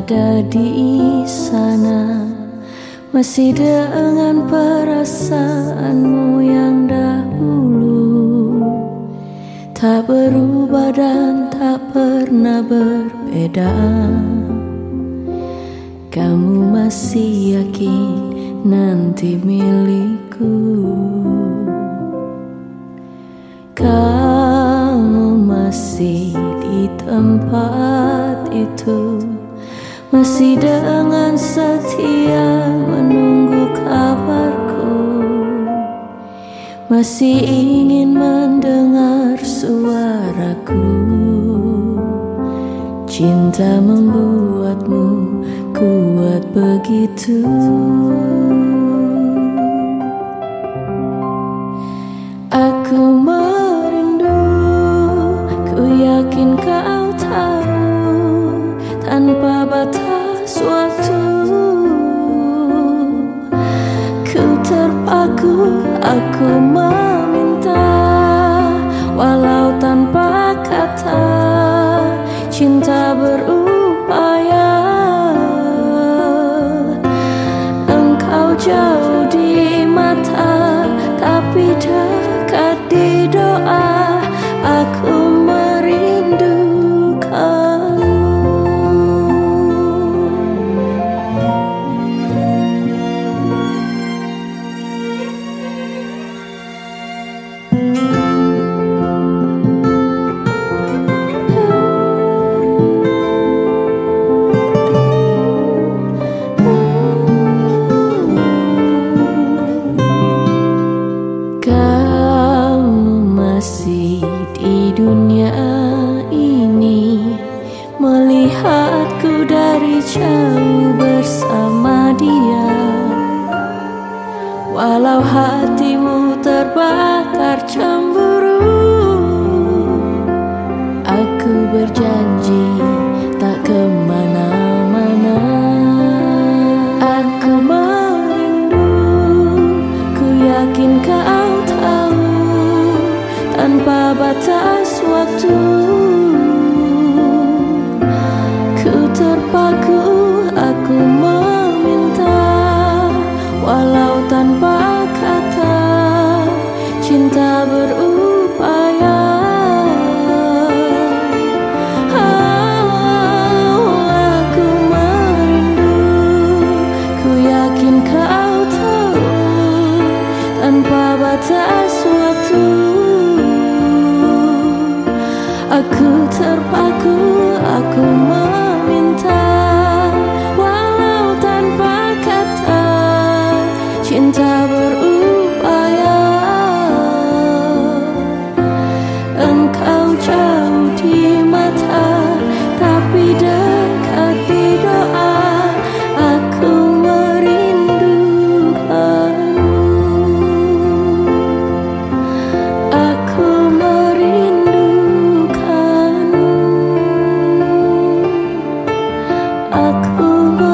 ada di sana. Masih dengan perasaanmu yang dahulu. Tak berubah dan tak pernah berbeda. Kamu masih yakin nanti milikku. Kamu masih di tempat itu Masih dengan setia menunggu kabarku. Masih ingin mendengar suaraku. Cinta membuatmu kuat begitu. Aku waktu Ku terpaku, aku meminta. Walau tanpa kata Cinta berupaya. Engkau jauh ini Melihatku dari jauh bersama dia. Walau hatimu terbakar cemburu Aku berjanji tak ke mana-mana. Aku merindu, ku yakin kau tahu Tanpa batas waktu Ku terpaku aku meminta Walau tanpa kata Cinta berupaya. Aku merindu Ku yakin kau tahu Tanpa batas waktu Aku terpaku, aku aku